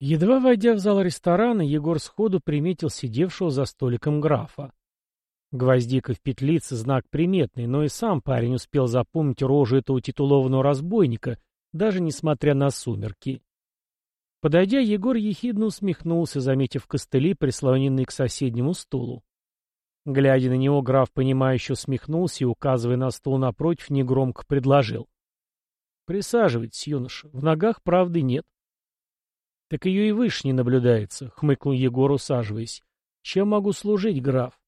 Едва войдя в зал ресторана, Егор сходу приметил сидевшего за столиком графа. Гвоздика в петлице — знак приметный, но и сам парень успел запомнить рожу этого титулованного разбойника, даже несмотря на сумерки. Подойдя, Егор ехидно усмехнулся, заметив костыли, прислоненные к соседнему стулу. Глядя на него, граф, понимающе усмехнулся и, указывая на стул напротив, негромко предложил. — Присаживайтесь, юноша, в ногах правды нет. — Так ее и выше не наблюдается, — хмыкнул Егор, усаживаясь. — Чем могу служить, граф?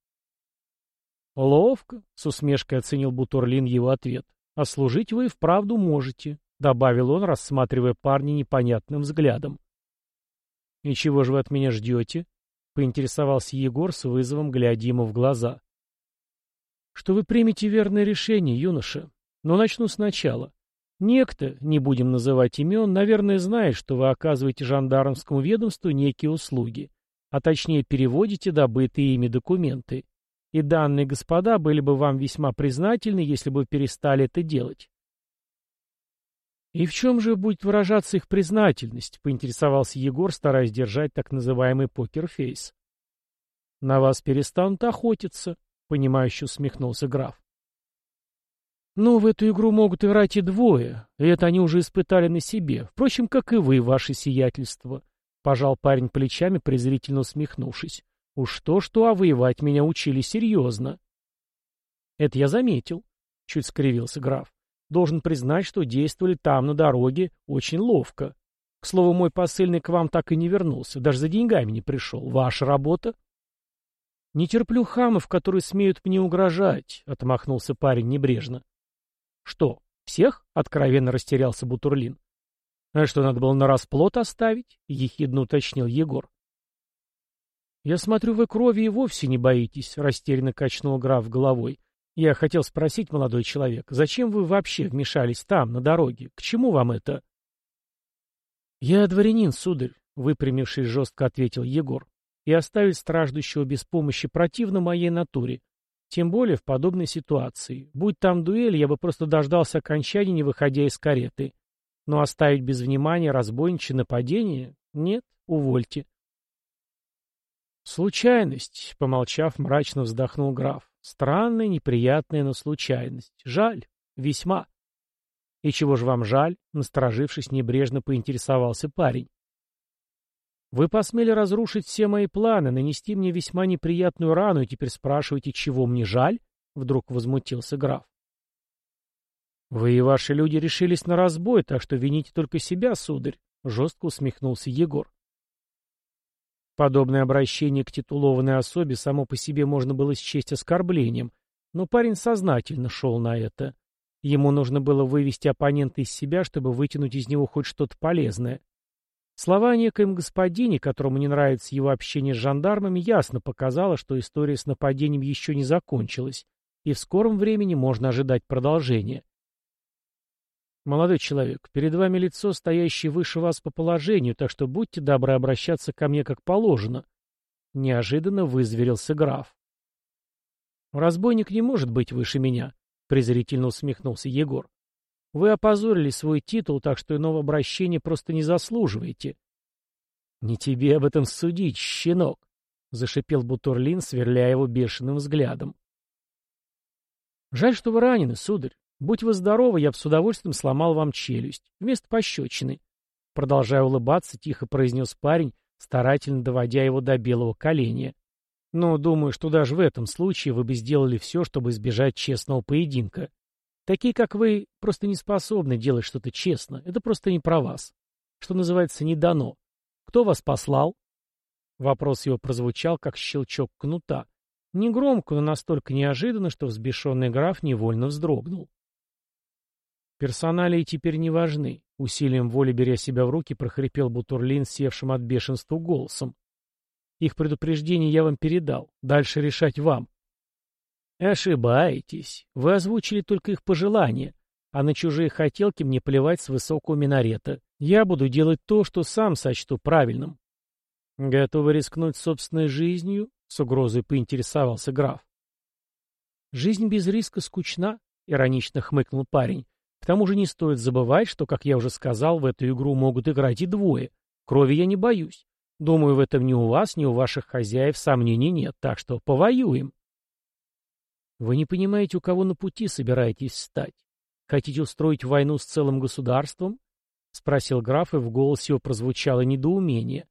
«Ловко», — с усмешкой оценил Бутурлин его ответ. «А служить вы и вправду можете», — добавил он, рассматривая парня непонятным взглядом. «И чего же вы от меня ждете?» — поинтересовался Егор с вызовом, глядя ему в глаза. «Что вы примете верное решение, юноша. Но начну сначала. Некто, не будем называть имен, наверное, знает, что вы оказываете жандармскому ведомству некие услуги, а точнее переводите добытые ими документы и данные господа были бы вам весьма признательны, если бы перестали это делать. «И в чем же будет выражаться их признательность?» — поинтересовался Егор, стараясь держать так называемый покерфейс. «На вас перестанут охотиться», — понимающе усмехнулся граф. «Ну, в эту игру могут играть и двое, и это они уже испытали на себе, впрочем, как и вы, ваше сиятельство», — пожал парень плечами, презрительно усмехнувшись. Уж то-что, а воевать меня учили серьезно. Это я заметил, — чуть скривился граф. Должен признать, что действовали там, на дороге, очень ловко. К слову, мой посыльный к вам так и не вернулся, даже за деньгами не пришел. Ваша работа? Не терплю хамов, которые смеют мне угрожать, — отмахнулся парень небрежно. Что, всех? — откровенно растерялся Бутурлин. А что, надо было на расплод оставить? — ехидно уточнил Егор. «Я смотрю, вы крови и вовсе не боитесь», — растерянно качнул граф головой. «Я хотел спросить, молодой человек, зачем вы вообще вмешались там, на дороге? К чему вам это?» «Я дворянин, сударь», — выпрямившись жестко ответил Егор. «И оставить страждущего без помощи противно моей натуре. Тем более в подобной ситуации. Будь там дуэль, я бы просто дождался окончания, не выходя из кареты. Но оставить без внимания разбойничье нападение? Нет, увольте. «Случайность», — помолчав, мрачно вздохнул граф. «Странная, неприятная, но случайность. Жаль. Весьма». «И чего же вам жаль?» — насторожившись, небрежно поинтересовался парень. «Вы посмели разрушить все мои планы, нанести мне весьма неприятную рану, и теперь спрашиваете, чего мне жаль?» — вдруг возмутился граф. «Вы и ваши люди решились на разбой, так что вините только себя, сударь», — жестко усмехнулся Егор. Подобное обращение к титулованной особе само по себе можно было счесть оскорблением, но парень сознательно шел на это. Ему нужно было вывести оппонента из себя, чтобы вытянуть из него хоть что-то полезное. Слова о некоем господине, которому не нравится его общение с жандармами, ясно показало, что история с нападением еще не закончилась, и в скором времени можно ожидать продолжения. «Молодой человек, перед вами лицо, стоящее выше вас по положению, так что будьте добры обращаться ко мне как положено». Неожиданно вызверился граф. «Разбойник не может быть выше меня», — презрительно усмехнулся Егор. «Вы опозорили свой титул, так что иного обращения просто не заслуживаете». «Не тебе об этом судить, щенок», — зашипел Бутурлин, сверляя его бешеным взглядом. «Жаль, что вы ранены, сударь. Будь вы здоровы, я бы с удовольствием сломал вам челюсть. Вместо пощечины. Продолжая улыбаться, тихо произнес парень, старательно доводя его до белого коленя. Но думаю, что даже в этом случае вы бы сделали все, чтобы избежать честного поединка. Такие, как вы, просто не способны делать что-то честно. Это просто не про вас. Что называется, не дано. Кто вас послал? Вопрос его прозвучал, как щелчок кнута. Негромко, но настолько неожиданно, что взбешенный граф невольно вздрогнул. Персоналии теперь не важны. Усилием воли беря себя в руки, прохрипел Бутурлин, севшим от бешенства голосом. Их предупреждение я вам передал. Дальше решать вам. Ошибаетесь. Вы озвучили только их пожелания. А на чужие хотелки мне плевать с высокого минарета. Я буду делать то, что сам сочту правильным. Готовы рискнуть собственной жизнью? С угрозой поинтересовался граф. Жизнь без риска скучна, иронично хмыкнул парень. К тому же не стоит забывать, что, как я уже сказал, в эту игру могут играть и двое. Крови я не боюсь. Думаю, в этом ни у вас, ни у ваших хозяев сомнений нет, так что повоюем. Вы не понимаете, у кого на пути собираетесь встать? Хотите устроить войну с целым государством? Спросил граф, и в голосе его прозвучало недоумение.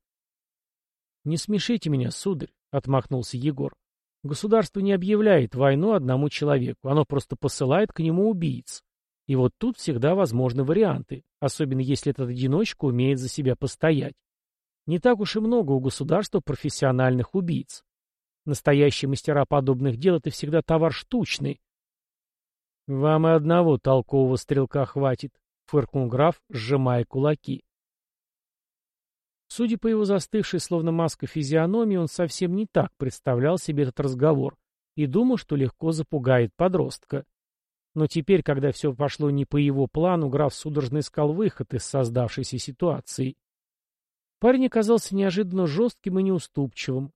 Не смешите меня, сударь, отмахнулся Егор. Государство не объявляет войну одному человеку, оно просто посылает к нему убийц. И вот тут всегда возможны варианты, особенно если этот одиночка умеет за себя постоять. Не так уж и много у государства профессиональных убийц. Настоящие мастера подобных дел — это всегда товар штучный. — Вам и одного толкового стрелка хватит, — фыркнул граф, сжимая кулаки. Судя по его застывшей, словно маска физиономии, он совсем не так представлял себе этот разговор и думал, что легко запугает подростка. Но теперь, когда все пошло не по его плану, граф судорожно искал выход из создавшейся ситуации. Парень оказался неожиданно жестким и неуступчивым,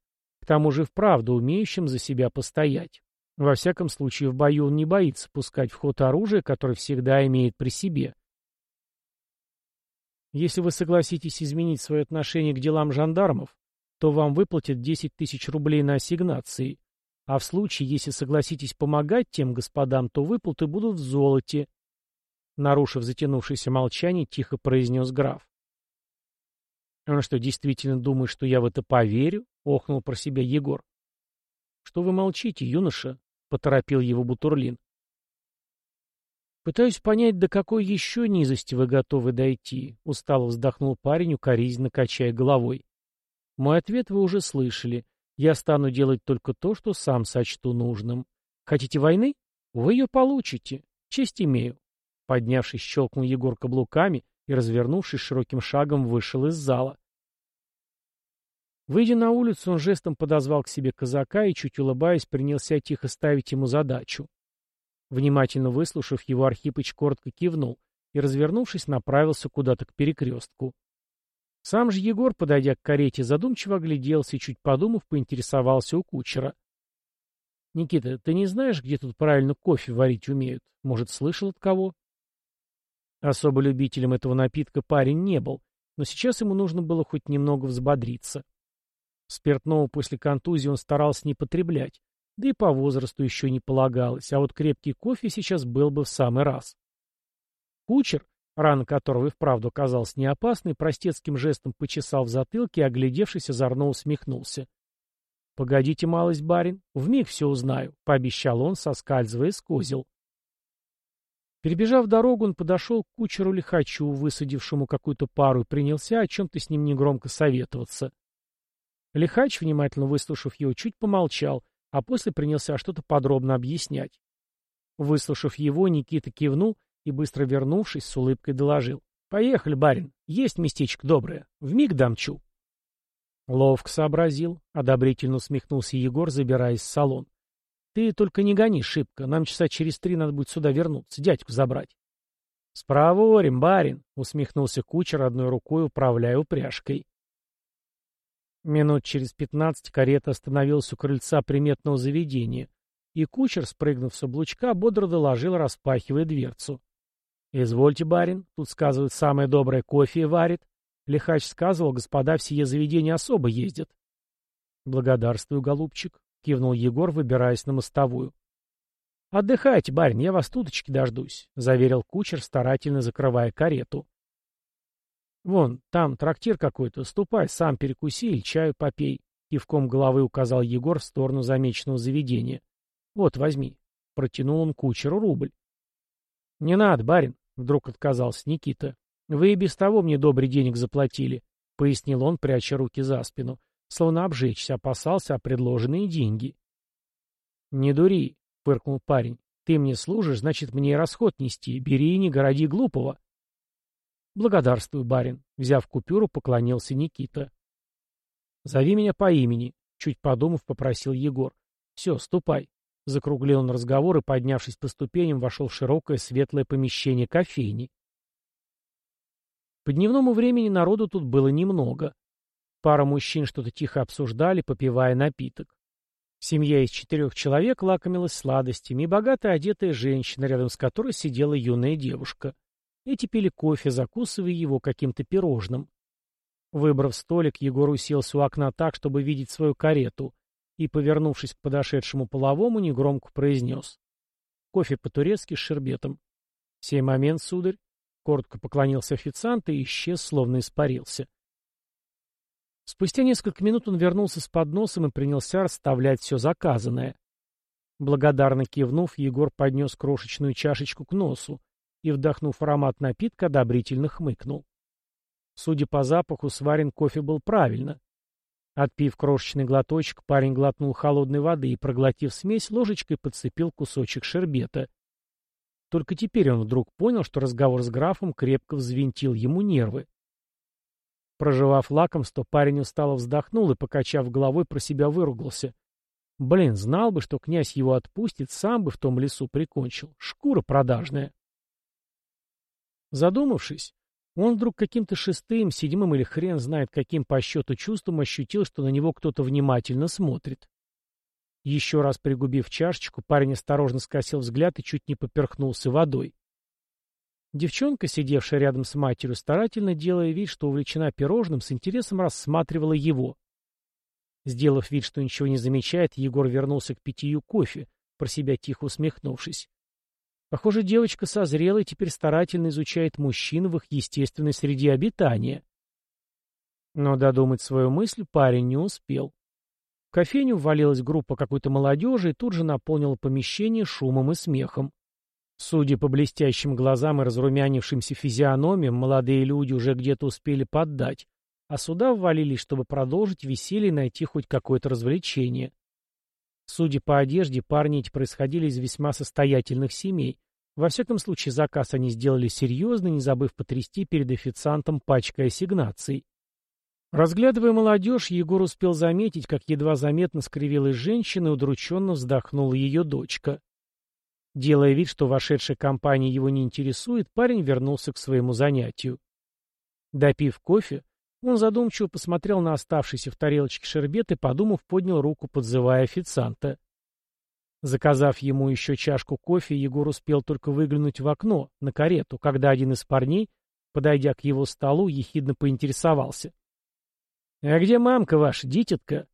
тому же вправду умеющим за себя постоять. Во всяком случае, в бою он не боится пускать в ход оружие, которое всегда имеет при себе. Если вы согласитесь изменить свое отношение к делам жандармов, то вам выплатят 10 тысяч рублей на ассигнации, а в случае, если согласитесь помогать тем господам, то выплаты будут в золоте. Нарушив затянувшееся молчание, тихо произнес граф. Он что, действительно думает, что я в это поверю? Охнул про себя Егор. Что вы молчите, юноша? Поторопил его Бутурлин. Пытаюсь понять, до какой еще низости вы готовы дойти, устало вздохнул парень, укоризненно качая головой. Мой ответ вы уже слышали. Я стану делать только то, что сам сочту нужным. Хотите войны? Вы ее получите. Честь имею. Поднявшись, щелкнул Егор каблуками и, развернувшись широким шагом, вышел из зала. Выйдя на улицу, он жестом подозвал к себе казака и, чуть улыбаясь, принялся тихо ставить ему задачу. Внимательно выслушав его, Архипыч коротко кивнул и, развернувшись, направился куда-то к перекрестку. Сам же Егор, подойдя к карете, задумчиво огляделся и, чуть подумав, поинтересовался у кучера. — Никита, ты не знаешь, где тут правильно кофе варить умеют? Может, слышал от кого? Особо любителем этого напитка парень не был, но сейчас ему нужно было хоть немного взбодриться. Спиртного после контузии он старался не потреблять, да и по возрасту еще не полагалось, а вот крепкий кофе сейчас был бы в самый раз. Кучер, рана которого и вправду оказалась неопасной, простецким жестом почесал в затылке и, оглядевшись, озорно усмехнулся. — Погодите, малость, барин, вмиг все узнаю, — пообещал он, соскальзывая с козел. Перебежав дорогу, он подошел к кучеру-лихачу, высадившему какую-то пару, и принялся о чем-то с ним негромко советоваться. Лихач, внимательно выслушав его, чуть помолчал, а после принялся что-то подробно объяснять. Выслушав его, Никита кивнул и, быстро вернувшись, с улыбкой доложил. — Поехали, барин, есть местечко доброе, вмиг дамчу. Ловко сообразил, — одобрительно усмехнулся Егор, забираясь в салон. Ты только не гони шибко, нам часа через три надо будет сюда вернуться, дядьку забрать. — Спроворим, барин, — усмехнулся кучер, одной рукой управляя упряжкой. Минут через пятнадцать карета остановилась у крыльца приметного заведения, и кучер, спрыгнув с облучка, бодро доложил, распахивая дверцу. — Извольте, барин, тут, сказывают, самое доброе кофе варит. Лихач сказывал, господа в сие заведения особо ездят. — Благодарствую, голубчик, — кивнул Егор, выбираясь на мостовую. — Отдыхайте, барин, я вас туточки дождусь, — заверил кучер, старательно закрывая карету. — Вон, там трактир какой-то, ступай, сам перекуси или чаю попей, — кивком головы указал Егор в сторону замеченного заведения. — Вот, возьми. Протянул он кучеру рубль. — Не надо, барин, — вдруг отказался Никита. — Вы и без того мне добрый денег заплатили, — пояснил он, пряча руки за спину словно обжечься, опасался о предложенные деньги. «Не дури», — фыркнул парень. «Ты мне служишь, значит, мне и расход нести. Бери и не городи глупого». «Благодарствую, барин», — взяв купюру, поклонился Никита. «Зови меня по имени», — чуть подумав, попросил Егор. «Все, ступай». Закруглил он разговор и, поднявшись по ступеням, вошел в широкое светлое помещение кофейни. По дневному времени народу тут было немного. Пара мужчин что-то тихо обсуждали, попивая напиток. Семья из четырех человек лакомилась сладостями, и богато одетая женщина, рядом с которой сидела юная девушка. Эти пили кофе, закусывая его каким-то пирожным. Выбрав столик, Егор уселся у окна так, чтобы видеть свою карету, и, повернувшись к подошедшему половому, негромко произнес. «Кофе по-турецки с шербетом». «Сей момент, сударь», — коротко поклонился официант и исчез, словно испарился. Спустя несколько минут он вернулся с подносом и принялся расставлять все заказанное. Благодарно кивнув, Егор поднес крошечную чашечку к носу и, вдохнув аромат напитка, одобрительно хмыкнул. Судя по запаху, сварен кофе был правильно. Отпив крошечный глоточек, парень глотнул холодной воды и, проглотив смесь, ложечкой подцепил кусочек шербета. Только теперь он вдруг понял, что разговор с графом крепко взвинтил ему нервы. Проживав лакомство, парень устало вздохнул и, покачав головой, про себя выругался. Блин, знал бы, что князь его отпустит, сам бы в том лесу прикончил. Шкура продажная. Задумавшись, он вдруг каким-то шестым, седьмым или хрен знает каким по счету чувством ощутил, что на него кто-то внимательно смотрит. Еще раз пригубив чашечку, парень осторожно скосил взгляд и чуть не поперхнулся водой. Девчонка, сидевшая рядом с матерью, старательно делая вид, что увлечена пирожным, с интересом рассматривала его. Сделав вид, что ничего не замечает, Егор вернулся к питью кофе, про себя тихо усмехнувшись. Похоже, девочка созрела и теперь старательно изучает мужчин в их естественной среде обитания. Но додумать свою мысль парень не успел. В кофейню ввалилась группа какой-то молодежи и тут же наполнила помещение шумом и смехом. Судя по блестящим глазам и разрумянившимся физиономиям, молодые люди уже где-то успели поддать, а сюда ввалились, чтобы продолжить веселье и найти хоть какое-то развлечение. Судя по одежде, парни эти происходили из весьма состоятельных семей. Во всяком случае, заказ они сделали серьезно, не забыв потрясти перед официантом пачкой ассигнаций. Разглядывая молодежь, Егор успел заметить, как едва заметно скривилась женщина и удрученно вздохнула ее дочка. Делая вид, что вошедшая компания его не интересует, парень вернулся к своему занятию. Допив кофе, он задумчиво посмотрел на оставшийся в тарелочке шербет и, подумав, поднял руку, подзывая официанта. Заказав ему еще чашку кофе, Егор успел только выглянуть в окно, на карету, когда один из парней, подойдя к его столу, ехидно поинтересовался. — А где мамка ваша, дитятка?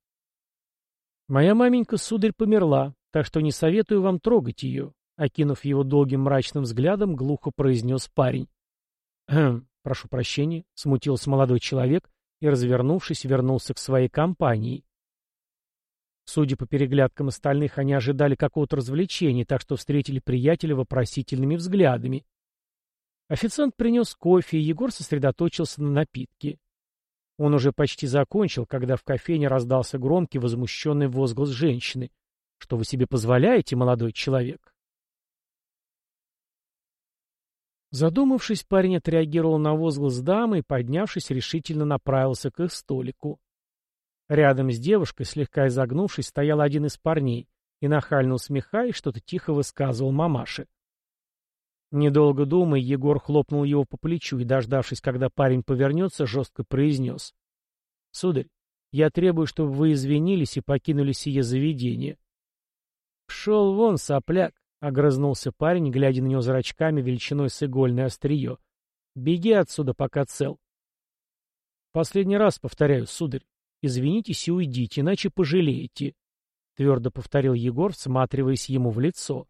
— Моя маменька, сударь, померла, так что не советую вам трогать ее, — окинув его долгим мрачным взглядом, глухо произнес парень. — «Прошу прощения», — смутился молодой человек и, развернувшись, вернулся к своей компании. Судя по переглядкам остальных, они ожидали какого-то развлечения, так что встретили приятеля вопросительными взглядами. Официант принес кофе, и Егор сосредоточился на напитке. Он уже почти закончил, когда в кофейне раздался громкий возмущенный возглас женщины. «Что вы себе позволяете, молодой человек?» Задумавшись, парень отреагировал на возглас дамы и, поднявшись, решительно направился к их столику. Рядом с девушкой, слегка изогнувшись, стоял один из парней и, нахально усмехаясь, что-то тихо высказывал мамаше. Недолго думая, Егор хлопнул его по плечу и, дождавшись, когда парень повернется, жестко произнес. — Сударь, я требую, чтобы вы извинились и покинули сие заведение. — Пшел вон, сопляк! Огрызнулся парень, глядя на него зрачками величиной с игольное острие. «Беги отсюда, пока цел». «Последний раз повторяю, сударь. Извинитесь и уйдите, иначе пожалеете», — твердо повторил Егор, всматриваясь ему в лицо.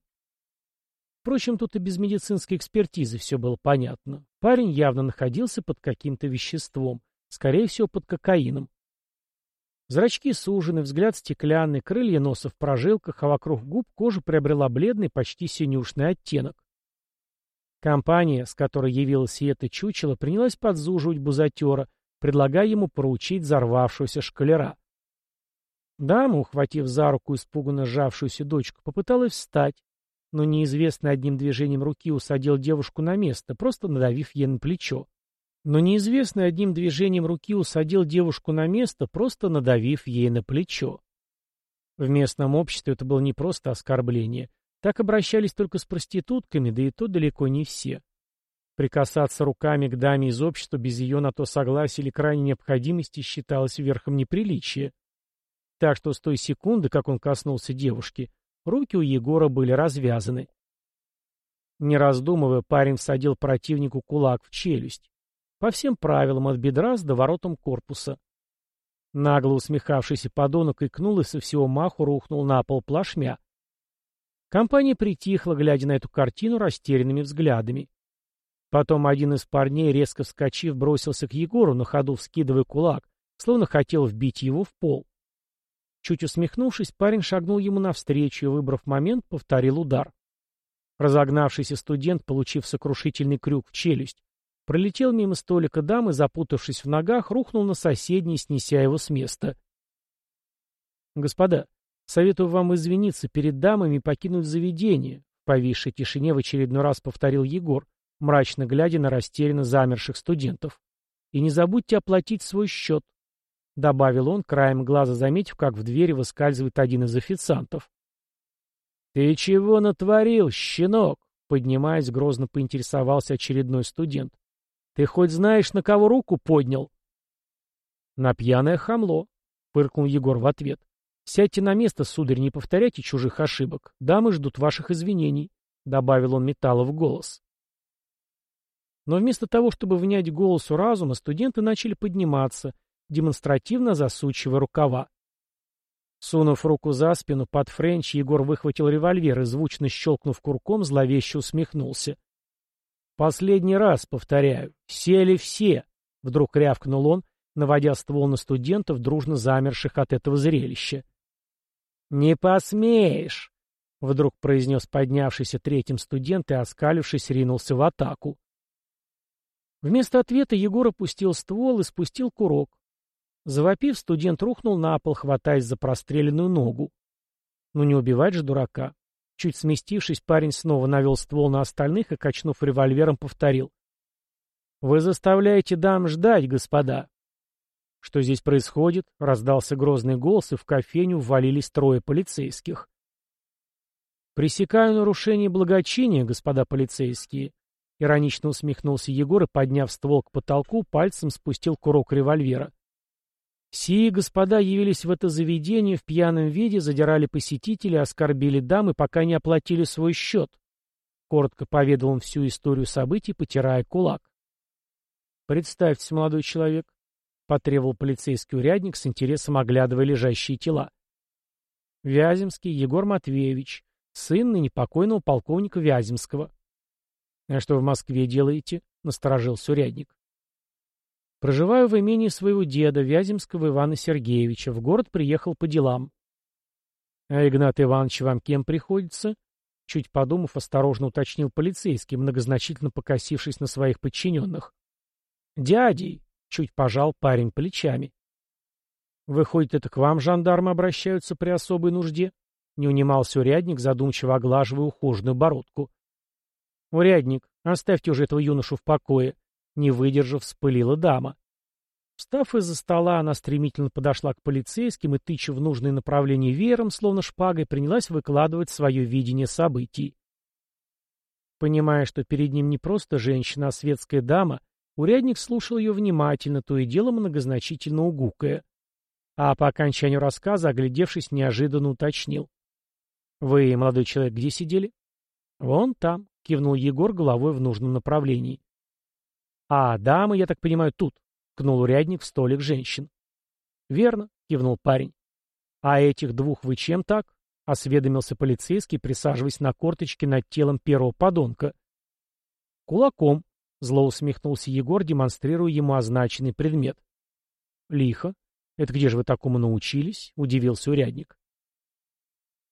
Впрочем, тут и без медицинской экспертизы все было понятно. Парень явно находился под каким-то веществом, скорее всего, под кокаином. Зрачки сужены, взгляд стеклянный, крылья носа в прожилках, а вокруг губ кожа приобрела бледный, почти синюшный оттенок. Компания, с которой явилась и это чучело, принялась подзуживать бузатера, предлагая ему проучить взорвавшегося шкалера. Дама, ухватив за руку испуганно сжавшуюся дочку, попыталась встать, но неизвестный одним движением руки усадил девушку на место, просто надавив ей на плечо. Но неизвестный одним движением руки усадил девушку на место, просто надавив ей на плечо. В местном обществе это было не просто оскорбление. Так обращались только с проститутками, да и то далеко не все. Прикасаться руками к даме из общества без ее на то согласия или крайней необходимости считалось верхом неприличия. Так что с той секунды, как он коснулся девушки, руки у Егора были развязаны. Не раздумывая, парень всадил противнику кулак в челюсть. По всем правилам, от бедра с доворотом корпуса. Нагло усмехавшийся подонок икнул и со всего маху рухнул на пол плашмя. Компания притихла, глядя на эту картину растерянными взглядами. Потом один из парней, резко вскочив, бросился к Егору, на ходу вскидывая кулак, словно хотел вбить его в пол. Чуть усмехнувшись, парень шагнул ему навстречу и, выбрав момент, повторил удар. Разогнавшийся студент, получив сокрушительный крюк в челюсть, пролетел мимо столика дамы, запутавшись в ногах, рухнул на соседний, снеся его с места. «Господа, советую вам извиниться перед дамами и покинуть заведение», в повисшей тишине в очередной раз повторил Егор, мрачно глядя на растерянно замерших студентов. «И не забудьте оплатить свой счет. — добавил он, краем глаза заметив, как в двери выскальзывает один из официантов. «Ты чего натворил, щенок?» — поднимаясь, грозно поинтересовался очередной студент. «Ты хоть знаешь, на кого руку поднял?» «На пьяное хамло», — пыркнул Егор в ответ. «Сядьте на место, сударь, не повторяйте чужих ошибок. Дамы ждут ваших извинений», — добавил он металла в голос. Но вместо того, чтобы внять голосу разума, студенты начали подниматься — демонстративно засучивая рукава. Сунув руку за спину под френч, Егор выхватил револьвер и, звучно щелкнув курком, зловеще усмехнулся. «Последний раз, повторяю, сели все!» — вдруг рявкнул он, наводя ствол на студентов, дружно замерших от этого зрелища. «Не посмеешь!» — вдруг произнес поднявшийся третьим студент и, оскалившись, ринулся в атаку. Вместо ответа Егор опустил ствол и спустил курок, Завопив, студент рухнул на пол, хватаясь за простреленную ногу. Ну не убивать же дурака. Чуть сместившись, парень ствол навел ствол на остальных и, качнув револьвером, повторил. «Вы заставляете дам ждать, господа!» «Что здесь происходит?» — раздался грозный голос, и в кофейню ввалились трое полицейских. «Пресекаю нарушение благочиния, господа полицейские», — иронично усмехнулся Егор и, подняв ствол к потолку, пальцем спустил курок револьвера. Сии господа явились в это заведение в пьяном виде, задирали посетителей, оскорбили дамы, пока не оплатили свой счет. Коротко поведал он всю историю событий, потирая кулак. «Представьтесь, молодой человек», — потребовал полицейский урядник с интересом оглядывая лежащие тела. «Вяземский Егор Матвеевич, сын ныне покойного полковника Вяземского». «А что в Москве делаете?» — насторожился урядник. Проживаю в имении своего деда, Вяземского Ивана Сергеевича. В город приехал по делам. А Игнат Иванович вам кем приходится? Чуть подумав, осторожно уточнил полицейский, многозначительно покосившись на своих подчиненных. Дядей, чуть пожал парень плечами. Выходит, это к вам жандармы обращаются при особой нужде? Не унимался урядник, задумчиво оглаживая ухоженную бородку. Урядник, оставьте уже этого юношу в покое. Не выдержав, вспылила дама. Встав из-за стола, она стремительно подошла к полицейским и, тыча в нужное направление веером, словно шпагой, принялась выкладывать свое видение событий. Понимая, что перед ним не просто женщина, а светская дама, урядник слушал ее внимательно, то и дело многозначительно угукая. А по окончанию рассказа, оглядевшись, неожиданно уточнил. «Вы, молодой человек, где сидели?» «Вон там», — кивнул Егор головой в нужном направлении. «А, дамы, я так понимаю, тут», — кнул урядник в столик женщин. «Верно», — кивнул парень. «А этих двух вы чем так?» — осведомился полицейский, присаживаясь на корточки над телом первого подонка. «Кулаком», — зло усмехнулся Егор, демонстрируя ему означенный предмет. «Лихо. Это где же вы такому научились?» — удивился урядник.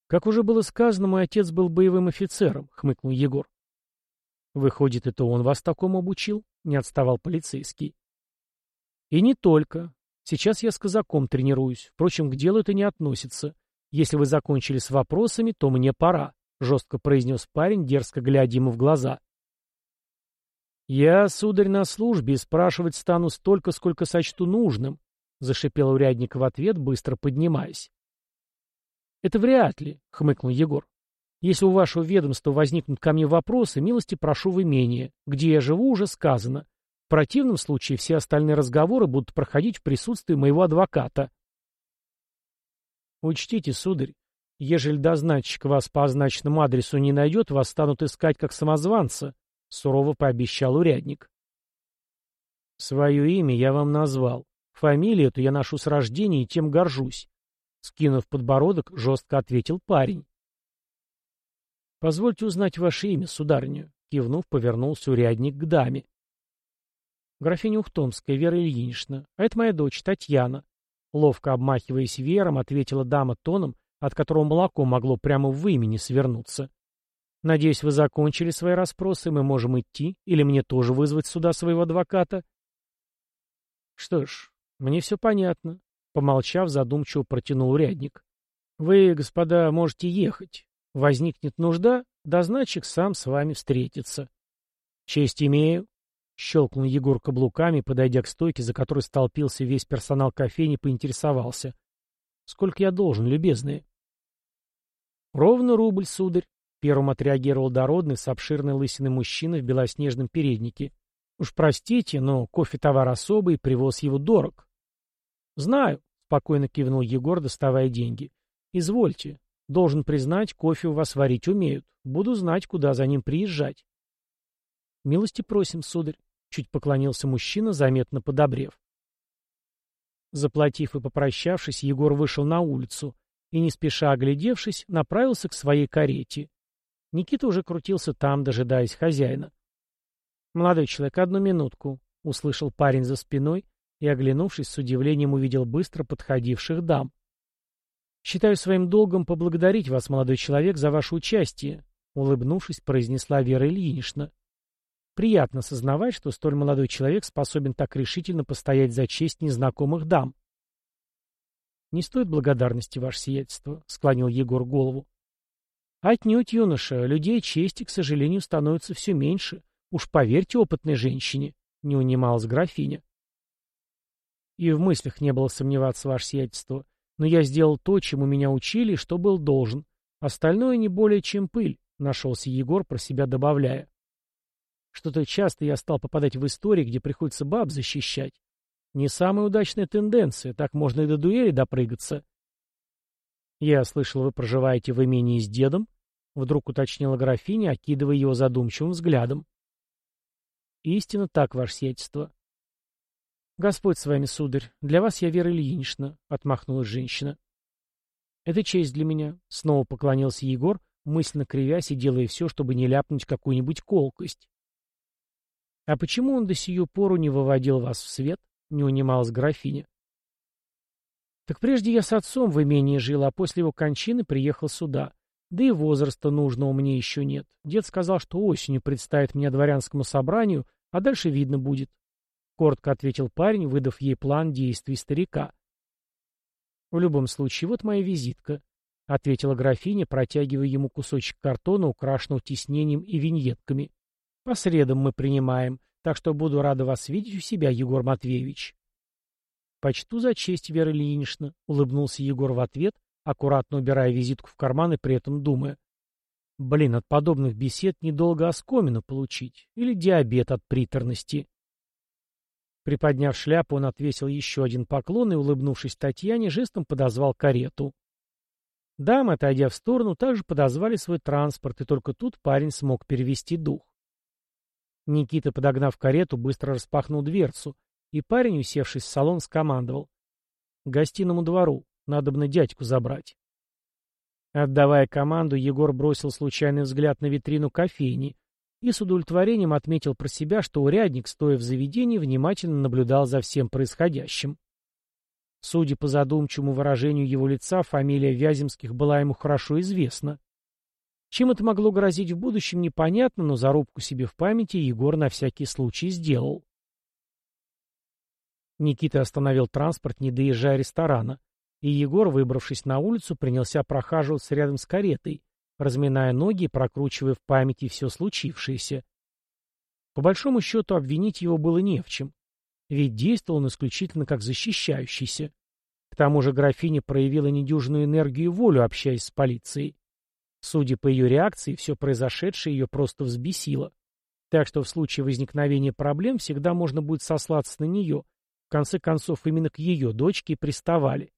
«Как уже было сказано, мой отец был боевым офицером», — хмыкнул Егор. «Выходит, это он вас такому обучил?» — не отставал полицейский. «И не только. Сейчас я с казаком тренируюсь. Впрочем, к делу это не относится. Если вы закончили с вопросами, то мне пора», — жестко произнес парень, дерзко глядя ему в глаза. «Я, сударь, на службе, и спрашивать стану столько, сколько сочту нужным», — зашипел урядник в ответ, быстро поднимаясь. «Это вряд ли», — хмыкнул Егор. Если у вашего ведомства возникнут ко мне вопросы, милости прошу в имение. Где я живу, уже сказано. В противном случае все остальные разговоры будут проходить в присутствии моего адвоката. Учтите, сударь, ежели дознатчик вас по означенному адресу не найдет, вас станут искать как самозванца, сурово пообещал урядник. Свое имя я вам назвал. Фамилию эту я ношу с рождения и тем горжусь. Скинув подбородок, жестко ответил парень. «Позвольте узнать ваше имя, сударыня», — кивнув, повернулся урядник к даме. «Графиня Ухтомская, Вера Ильинична, а это моя дочь, Татьяна». Ловко обмахиваясь веером, ответила дама тоном, от которого молоко могло прямо в имени свернуться. «Надеюсь, вы закончили свои расспросы, мы можем идти, или мне тоже вызвать сюда своего адвоката?» «Что ж, мне все понятно», — помолчав, задумчиво протянул урядник. «Вы, господа, можете ехать. Возникнет нужда, дозначик сам с вами встретится». «Честь имею», — щелкнул Егор каблуками, подойдя к стойке, за которой столпился весь персонал кофейни, поинтересовался. «Сколько я должен, любезные?» «Ровно рубль, сударь», — первым отреагировал дородный с обширной лысиной мужчина в белоснежном переднике. «Уж простите, но кофе-товар особый, привоз его дорог». «Знаю», — спокойно кивнул Егор, доставая деньги. «Извольте. Должен признать, кофе у вас варить умеют. Буду знать, куда за ним приезжать». «Милости просим, сударь», — чуть поклонился мужчина, заметно подобрев. Заплатив и попрощавшись, Егор вышел на улицу, и, не спеша оглядевшись, направился к своей карете. Никита уже крутился там, дожидаясь хозяина. «Молодой человек, одну минутку», — услышал парень за спиной и, оглянувшись, с удивлением увидел быстро подходивших дам. «Считаю своим долгом поблагодарить вас, молодой человек, за ваше участие», — улыбнувшись, произнесла Вера Ильинична. «Приятно сознавать, что столь молодой человек способен так решительно постоять за честь незнакомых дам». «Не стоит благодарности, ваше сиятельство», — склонил Егор голову. «Отнюдь, юноша, людей чести, к сожалению, становится все меньше. Уж поверьте опытной женщине», — не унималась графиня. «И в мыслях не было сомневаться, ваше сиятельство. Но я сделал то, чему меня учили, что был должен. Остальное не более чем пыль», — нашелся Егор, про себя добавляя. «Что-то часто я стал попадать в истории, где приходится баб защищать. Не самая удачная тенденция, так можно и до дуэли допрыгаться. Я слышал, вы проживаете в имении с дедом? Вдруг уточнила графиня, окидывая его задумчивым взглядом. Истинно так, ваше сиятельство. Господь с вами, сударь, для вас я Вера Ильинична, отмахнулась женщина. Это честь для меня, снова поклонился Егор, мысленно кривясь и делая все, чтобы не ляпнуть какую-нибудь колкость. А почему он до сию пору не выводил вас в свет? не унималась графиня. Так прежде я с отцом в имении жил, а после его кончины приехал сюда. Да и возраста нужного мне еще нет. Дед сказал, что осенью представит меня дворянскому собранию, а дальше видно будет. Коротко ответил парень, выдав ей план действий старика. В любом случае, вот моя визитка, — ответила графиня, протягивая ему кусочек картона, украшенного тиснением и виньетками. По средам мы принимаем. Так что буду рада вас видеть у себя, Егор Матвеевич. Почту за честь, Вера Ильинична, — улыбнулся Егор в ответ, аккуратно убирая визитку в карман и при этом думая. Блин, от подобных бесед недолго оскомину получить. Или диабет от приторности. Приподняв шляпу, он отвесил еще один поклон и, улыбнувшись Татьяне, жестом подозвал карету. Дамы, отойдя в сторону, также подозвали свой транспорт, и только тут парень смог перевести дух. Никита, подогнав карету, быстро распахнул дверцу, и парень, усевшись в салон, скомандовал. — гостиному двору. Надо бы на дядьку забрать. Отдавая команду, Егор бросил случайный взгляд на витрину кофейни и с удовлетворением отметил про себя, что урядник, стоя в заведении, внимательно наблюдал за всем происходящим. Судя по задумчивому выражению его лица, фамилия Вяземских была ему хорошо известна. Чем это могло грозить в будущем, непонятно, но зарубку себе в памяти Егор на всякий случай сделал. Никита остановил транспорт, не доезжая ресторана, и Егор, выбравшись на улицу, принялся прохаживаться рядом с каретой, разминая ноги и прокручивая в памяти все случившееся. По большому счету обвинить его было не в чем, ведь действовал он исключительно как защищающийся. К тому же графиня проявила недюжную энергию и волю, общаясь с полицией. Судя по ее реакции, все произошедшее ее просто взбесило. Так что в случае возникновения проблем всегда можно будет сослаться на нее. В конце концов, именно к ее дочке приставали.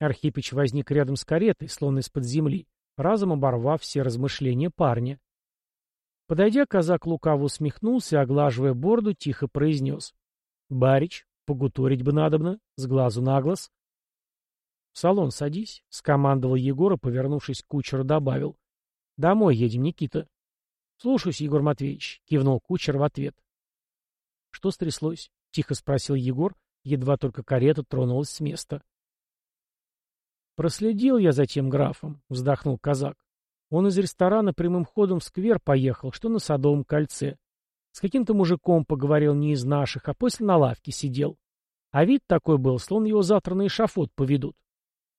Архипыч возник рядом с каретой, словно из-под земли, разом оборвав все размышления парня. Подойдя, казак лукаво усмехнулся, оглаживая борду, тихо произнес. — Барич, погуторить бы надобно, с глазу на глаз. — В салон садись, — скомандовал Егор, и, повернувшись к кучеру, добавил. — Домой едем, Никита. — Слушаюсь, Егор Матвеевич, — кивнул кучер в ответ. — Что стряслось? — тихо спросил Егор, едва только карета тронулась с места. «Проследил я за тем графом», — вздохнул казак. «Он из ресторана прямым ходом в сквер поехал, что на Садовом кольце. С каким-то мужиком поговорил не из наших, а после на лавке сидел. А вид такой был, словно его завтра на эшафот поведут.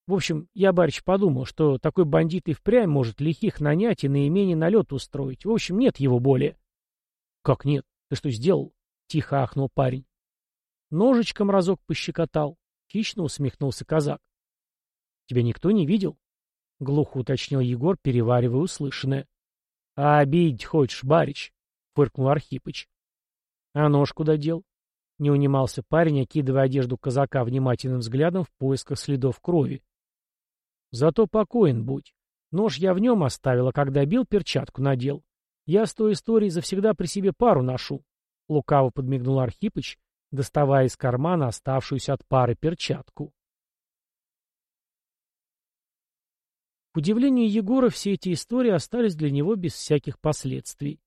В общем, я, барич, подумал, что такой бандит и впрямь может лихих нанять и на имени налет устроить. В общем, нет его более». «Как нет? Ты что сделал?» — тихо ахнул парень. Ножичком разок пощекотал. Хищно усмехнулся казак. «Тебя никто не видел?» — глухо уточнил Егор, переваривая услышанное. «А обидеть хочешь, барич?» — фыркнул Архипыч. «А нож куда дел?» — не унимался парень, окидывая одежду казака внимательным взглядом в поисках следов крови. «Зато покоен будь. Нож я в нем оставил, а когда бил, перчатку надел. Я с той историей завсегда при себе пару ношу». Лукаво подмигнул Архипыч, доставая из кармана оставшуюся от пары перчатку. К удивлению Егора, все эти истории остались для него без всяких последствий.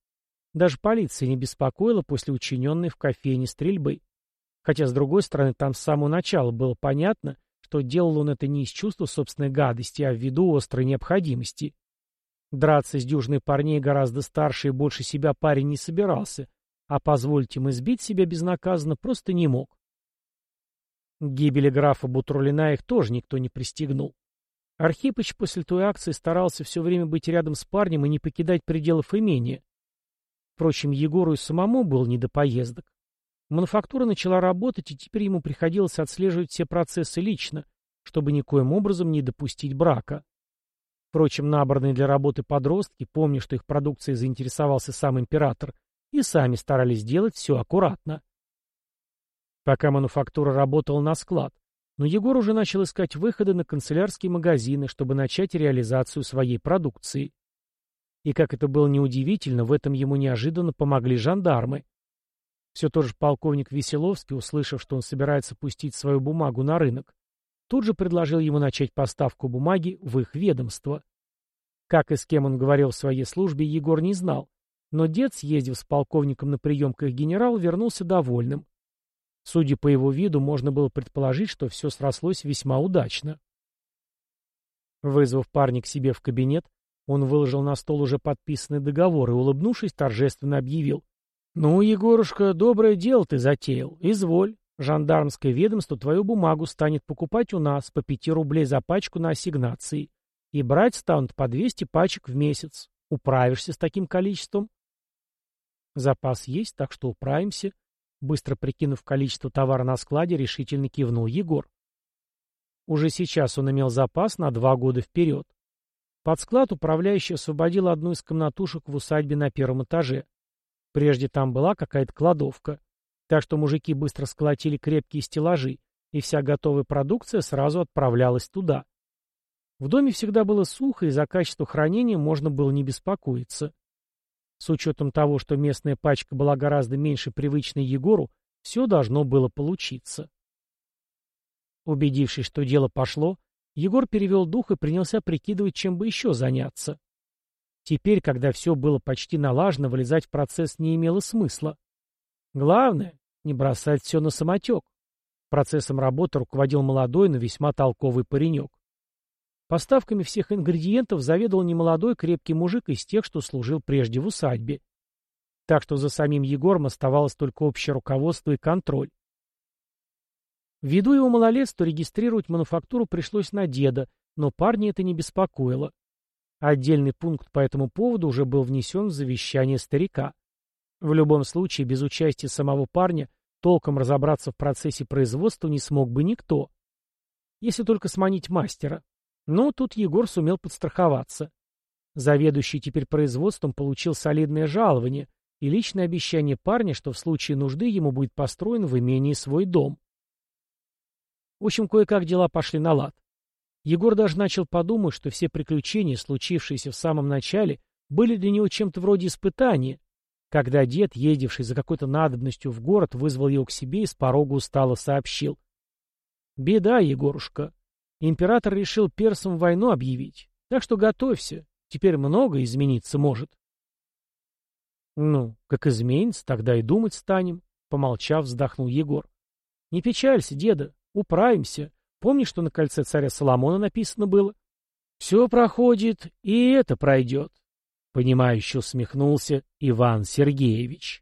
Даже полиция не беспокоила после учиненной в кофейне стрельбы. Хотя, с другой стороны, там с самого начала было понятно, что делал он это не из чувства собственной гадости, а ввиду острой необходимости. Драться с дюжиной парней гораздо старше и больше себя парень не собирался, а позволить им избить себя безнаказанно просто не мог. К гибели графа Бутурлина их тоже никто не пристегнул. Архипыч после той акции старался все время быть рядом с парнем и не покидать пределов имения. Впрочем, Егору и самому было не до поездок. Мануфактура начала работать, и теперь ему приходилось отслеживать все процессы лично, чтобы никоим образом не допустить брака. Впрочем, набранные для работы подростки, помня, что их продукцией заинтересовался сам император, и сами старались делать все аккуратно. Пока мануфактура работала на склад, но Егор уже начал искать выходы на канцелярские магазины, чтобы начать реализацию своей продукции. И как это было неудивительно, в этом ему неожиданно помогли жандармы. Все тот же полковник Веселовский, услышав, что он собирается пустить свою бумагу на рынок, тут же предложил ему начать поставку бумаги в их ведомство. Как и с кем он говорил в своей службе, Егор не знал, но дед, съездив с полковником на прием к их генералу, вернулся довольным. Судя по его виду, можно было предположить, что все срослось весьма удачно. Вызвав парня к себе в кабинет, он выложил на стол уже подписанный договор и, улыбнувшись, торжественно объявил. «Ну, Егорушка, доброе дело ты затеял. Изволь. Жандармское ведомство твою бумагу станет покупать у нас по пяти рублей за пачку на ассигнации. И брать станут по двести пачек в месяц. Управишься с таким количеством?» Запас есть, так что управимся. Быстро прикинув количество товара на складе, решительно кивнул Егор. Уже сейчас он имел запас на два года вперед. Под склад управляющий освободил одну из комнатушек в усадьбе на первом этаже. Прежде там была какая-то кладовка. Так что мужики быстро сколотили крепкие стеллажи, и вся готовая продукция сразу отправлялась туда. В доме всегда было сухо, и за качество хранения можно было не беспокоиться. С учетом того, что местная пачка была гораздо меньше привычной Егору, все должно было получиться. Убедившись, что дело пошло, Егор перевел дух и принялся прикидывать, чем бы еще заняться. Теперь, когда все было почти налажено, вылезать в процесс не имело смысла. Главное — не бросать все на самотек. Процессом работы руководил молодой, но весьма толковый паренек. Поставками всех ингредиентов заведовал немолодой крепкий мужик из тех, что служил прежде в усадьбе. Так что за самим Егором оставалось только общее руководство и контроль. Ввиду его малолетства регистрировать мануфактуру пришлось на деда, но парня это не беспокоило. Отдельный пункт по этому поводу уже был внесен в завещание старика. В любом случае, без участия самого парня толком разобраться в процессе производства не смог бы никто. Если только сманить мастера. Но тут Егор сумел подстраховаться. Заведующий теперь производством получил солидное жалование и личное обещание парня, что в случае нужды ему будет построен в имении свой дом. В общем, кое-как дела пошли на лад. Егор даже начал подумать, что все приключения, случившиеся в самом начале, были для него чем-то вроде испытания, когда дед, ездивший за какой-то надобностью в город, вызвал его к себе и с порога устало сообщил. «Беда, Егорушка. Император решил персам войну объявить, так что готовься, теперь много измениться может». «Ну, как изменится, тогда и думать станем», — помолчав, вздохнул Егор. «Не печалься, деда, управимся. Помнишь, что на кольце царя Соломона написано было? Все проходит, и это пройдет. Понимающе усмехнулся Иван Сергеевич.